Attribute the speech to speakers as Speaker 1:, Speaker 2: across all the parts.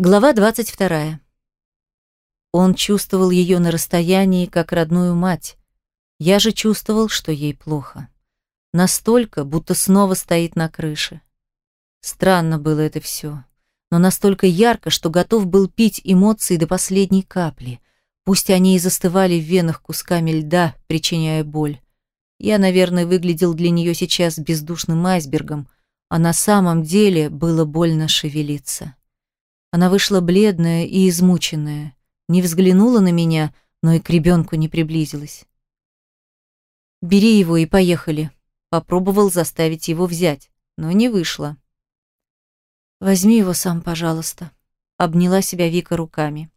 Speaker 1: Глава 22. Он чувствовал ее на расстоянии, как родную мать. Я же чувствовал, что ей плохо. Настолько, будто снова стоит на крыше. Странно было это все, но настолько ярко, что готов был пить эмоции до последней капли. Пусть они и застывали в венах кусками льда, причиняя боль. Я, наверное, выглядел для нее сейчас бездушным айсбергом, а на самом деле было больно шевелиться. Она вышла бледная и измученная, не взглянула на меня, но и к ребенку не приблизилась. «Бери его и поехали», — попробовал заставить его взять, но не вышло. «Возьми его сам, пожалуйста», — обняла себя Вика руками.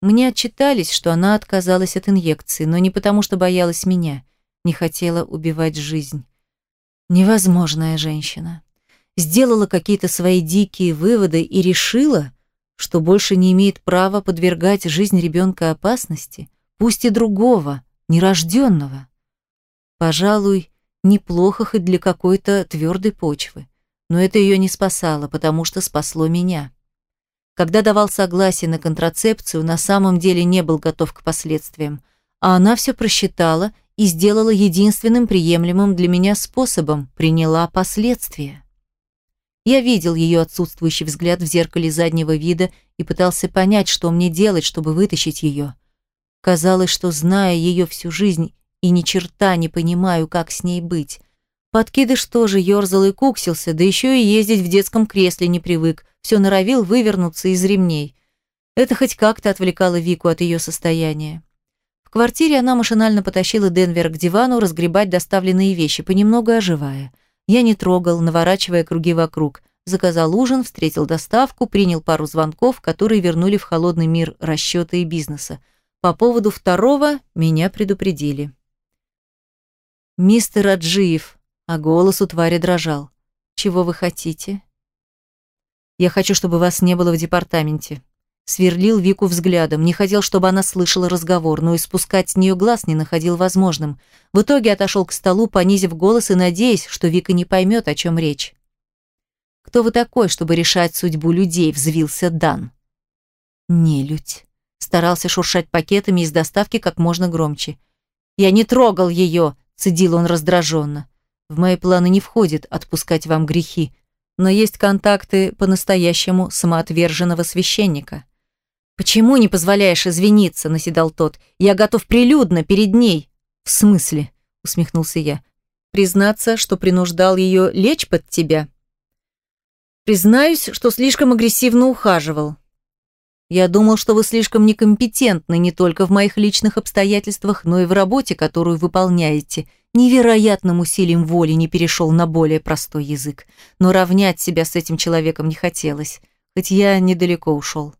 Speaker 1: Мне отчитались, что она отказалась от инъекции, но не потому, что боялась меня, не хотела убивать жизнь. Невозможная женщина. Сделала какие-то свои дикие выводы и решила, что больше не имеет права подвергать жизнь ребенка опасности, пусть и другого, нерожденного. Пожалуй, неплохо хоть для какой-то твердой почвы, но это ее не спасало, потому что спасло меня. Когда давал согласие на контрацепцию, на самом деле не был готов к последствиям, а она все просчитала и сделала единственным приемлемым для меня способом, приняла последствия. Я видел ее отсутствующий взгляд в зеркале заднего вида и пытался понять, что мне делать, чтобы вытащить ее. Казалось, что, зная ее всю жизнь и ни черта не понимаю, как с ней быть. Подкидыш тоже ерзал и куксился, да еще и ездить в детском кресле не привык, все норовил вывернуться из ремней. Это хоть как-то отвлекало Вику от ее состояния. В квартире она машинально потащила Денвер к дивану разгребать доставленные вещи, понемногу оживая. Я не трогал, наворачивая круги вокруг. Заказал ужин, встретил доставку, принял пару звонков, которые вернули в холодный мир расчета и бизнеса. По поводу второго меня предупредили. «Мистер Аджиев», а голос у твари дрожал. «Чего вы хотите?» «Я хочу, чтобы вас не было в департаменте», сверлил Вику взглядом, не хотел, чтобы она слышала разговор, но испускать с нее глаз не находил возможным. В итоге отошел к столу, понизив голос и надеясь, что Вика не поймет, о чем речь. «Кто вы такой, чтобы решать судьбу людей?» – взвился Дан. «Нелюдь». Старался шуршать пакетами из доставки как можно громче. «Я не трогал ее!» – цедил он раздраженно. «В мои планы не входит отпускать вам грехи, но есть контакты по-настоящему самоотверженного священника». «Почему не позволяешь извиниться?» – наседал тот. «Я готов прилюдно перед ней». «В смысле?» – усмехнулся я. «Признаться, что принуждал ее лечь под тебя?» «Признаюсь, что слишком агрессивно ухаживал. Я думал, что вы слишком некомпетентны не только в моих личных обстоятельствах, но и в работе, которую выполняете. Невероятным усилием воли не перешел на более простой язык. Но равнять себя с этим человеком не хотелось, хоть я недалеко ушел.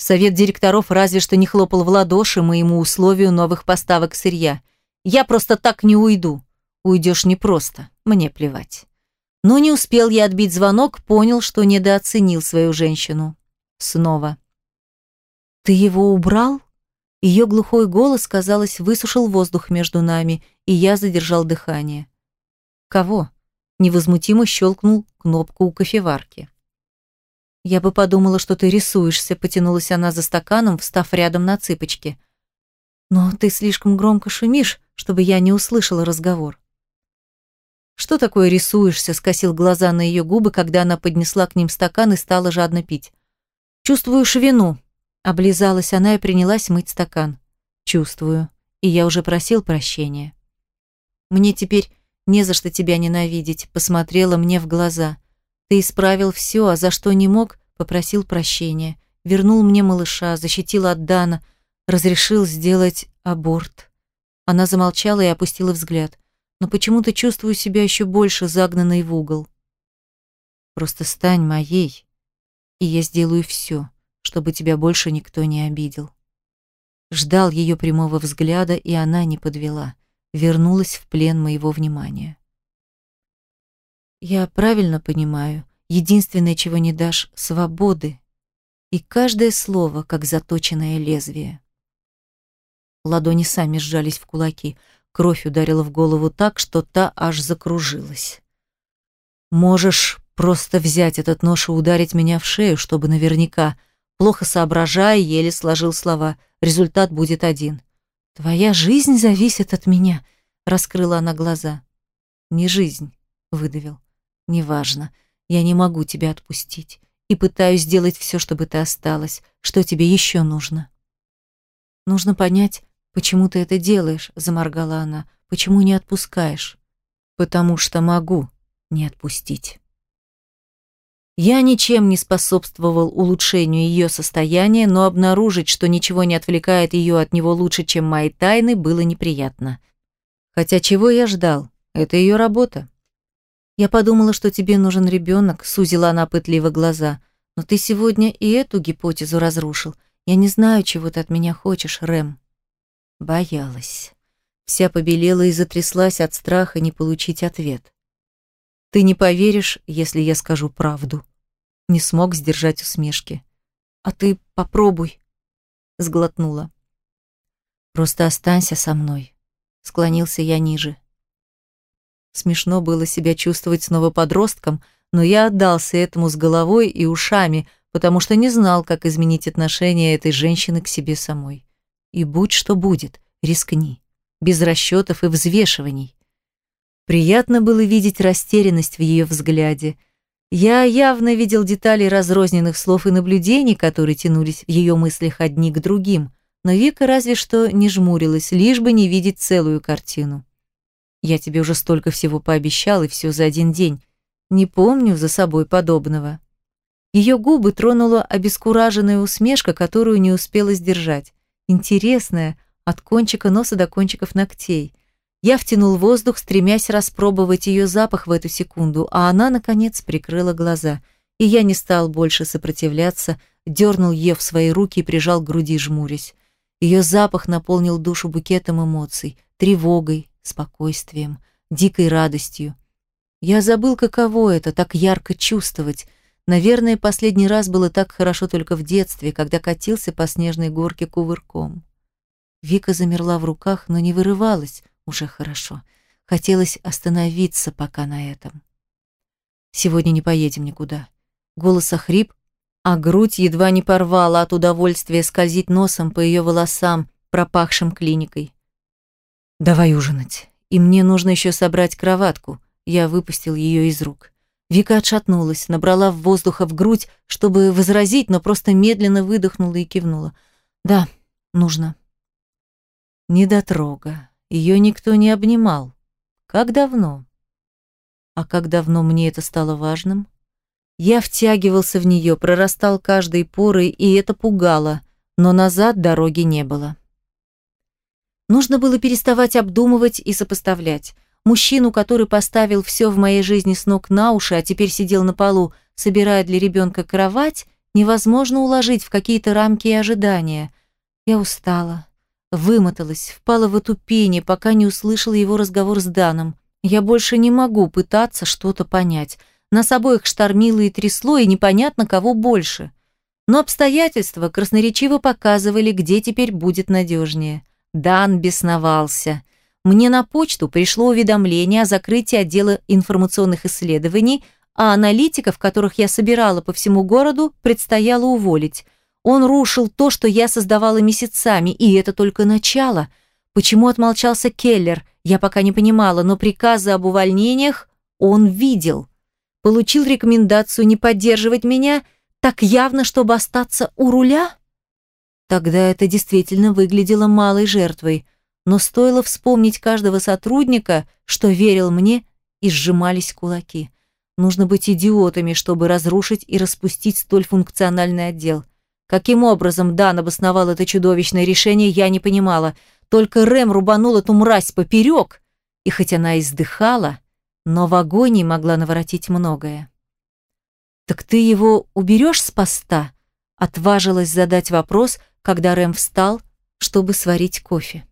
Speaker 1: Совет директоров разве что не хлопал в ладоши моему условию новых поставок сырья. Я просто так не уйду. Уйдешь непросто, мне плевать. Но не успел я отбить звонок, понял, что недооценил свою женщину. Снова. «Ты его убрал?» Ее глухой голос, казалось, высушил воздух между нами, и я задержал дыхание. «Кого?» Невозмутимо щелкнул кнопку у кофеварки. «Я бы подумала, что ты рисуешься», — потянулась она за стаканом, встав рядом на цыпочки. «Но ты слишком громко шумишь, чтобы я не услышала разговор». «Что такое рисуешься?» — скосил глаза на ее губы, когда она поднесла к ним стакан и стала жадно пить. «Чувствуешь вину», — облизалась она и принялась мыть стакан. «Чувствую. И я уже просил прощения». «Мне теперь не за что тебя ненавидеть», — посмотрела мне в глаза. Ты исправил все, а за что не мог, попросил прощения. Вернул мне малыша, защитил от Дана, разрешил сделать аборт. Она замолчала и опустила взгляд. Но почему-то чувствую себя еще больше загнанной в угол. Просто стань моей, и я сделаю все, чтобы тебя больше никто не обидел. Ждал ее прямого взгляда, и она не подвела. Вернулась в плен моего внимания. Я правильно понимаю, единственное, чего не дашь, свободы. И каждое слово, как заточенное лезвие. Ладони сами сжались в кулаки. Кровь ударила в голову так, что та аж закружилась. Можешь просто взять этот нож и ударить меня в шею, чтобы наверняка, Плохо соображая, еле сложил слова. Результат будет один. «Твоя жизнь зависит от меня», — раскрыла она глаза. «Не жизнь», — выдавил. «Неважно. Я не могу тебя отпустить. И пытаюсь сделать все, чтобы ты осталась. Что тебе еще нужно?» «Нужно понять, почему ты это делаешь», — заморгала она. «Почему не отпускаешь?» «Потому что могу не отпустить». Я ничем не способствовал улучшению ее состояния, но обнаружить, что ничего не отвлекает ее от него лучше, чем мои тайны, было неприятно. Хотя чего я ждал? Это ее работа. «Я подумала, что тебе нужен ребенок», — сузила она пытливо глаза. «Но ты сегодня и эту гипотезу разрушил. Я не знаю, чего ты от меня хочешь, Рэм». Боялась. Вся побелела и затряслась от страха не получить ответ. «Ты не поверишь, если я скажу правду». Не смог сдержать усмешки. «А ты попробуй», — сглотнула. «Просто останься со мной», — склонился я ниже. Смешно было себя чувствовать снова подростком, но я отдался этому с головой и ушами, потому что не знал, как изменить отношение этой женщины к себе самой. И будь что будет, рискни. Без расчетов и взвешиваний. Приятно было видеть растерянность в ее взгляде. Я явно видел детали разрозненных слов и наблюдений, которые тянулись в ее мыслях одни к другим, но Вика разве что не жмурилась, лишь бы не видеть целую картину. Я тебе уже столько всего пообещал, и все за один день. Не помню за собой подобного. Ее губы тронула обескураженная усмешка, которую не успела сдержать. Интересная, от кончика носа до кончиков ногтей. Я втянул воздух, стремясь распробовать ее запах в эту секунду, а она, наконец, прикрыла глаза. И я не стал больше сопротивляться, дернул ее в свои руки и прижал к груди, жмурясь. Ее запах наполнил душу букетом эмоций, тревогой, спокойствием, дикой радостью. Я забыл, каково это, так ярко чувствовать. Наверное, последний раз было так хорошо только в детстве, когда катился по снежной горке кувырком. Вика замерла в руках, но не вырывалась, уже хорошо. Хотелось остановиться пока на этом. «Сегодня не поедем никуда». Голос охрип, а грудь едва не порвала от удовольствия скользить носом по ее волосам, пропахшим клиникой. «Давай ужинать. И мне нужно еще собрать кроватку». Я выпустил ее из рук. Вика отшатнулась, набрала воздуха в грудь, чтобы возразить, но просто медленно выдохнула и кивнула. «Да, нужно». Недотрога. Ее никто не обнимал. Как давно? А как давно мне это стало важным? Я втягивался в нее, прорастал каждой порой, и это пугало, но назад дороги не было. Нужно было переставать обдумывать и сопоставлять. Мужчину, который поставил все в моей жизни с ног на уши, а теперь сидел на полу, собирая для ребенка кровать, невозможно уложить в какие-то рамки и ожидания. Я устала, вымоталась, впала в отупение, пока не услышала его разговор с Даном. Я больше не могу пытаться что-то понять. Нас обоих штормило и трясло, и непонятно, кого больше. Но обстоятельства красноречиво показывали, где теперь будет надежнее. Дан бесновался. Мне на почту пришло уведомление о закрытии отдела информационных исследований, а аналитиков, которых я собирала по всему городу, предстояло уволить. Он рушил то, что я создавала месяцами, и это только начало. Почему отмолчался Келлер, я пока не понимала, но приказы об увольнениях он видел. Получил рекомендацию не поддерживать меня так явно, чтобы остаться у руля? Тогда это действительно выглядело малой жертвой, но стоило вспомнить каждого сотрудника, что верил мне, и сжимались кулаки. Нужно быть идиотами, чтобы разрушить и распустить столь функциональный отдел. Каким образом Дан обосновал это чудовищное решение, я не понимала. Только Рэм рубанул эту мразь поперек, и хоть она издыхала, но в агонии могла наворотить многое. «Так ты его уберешь с поста?» Отважилась задать вопрос, когда Рэм встал, чтобы сварить кофе.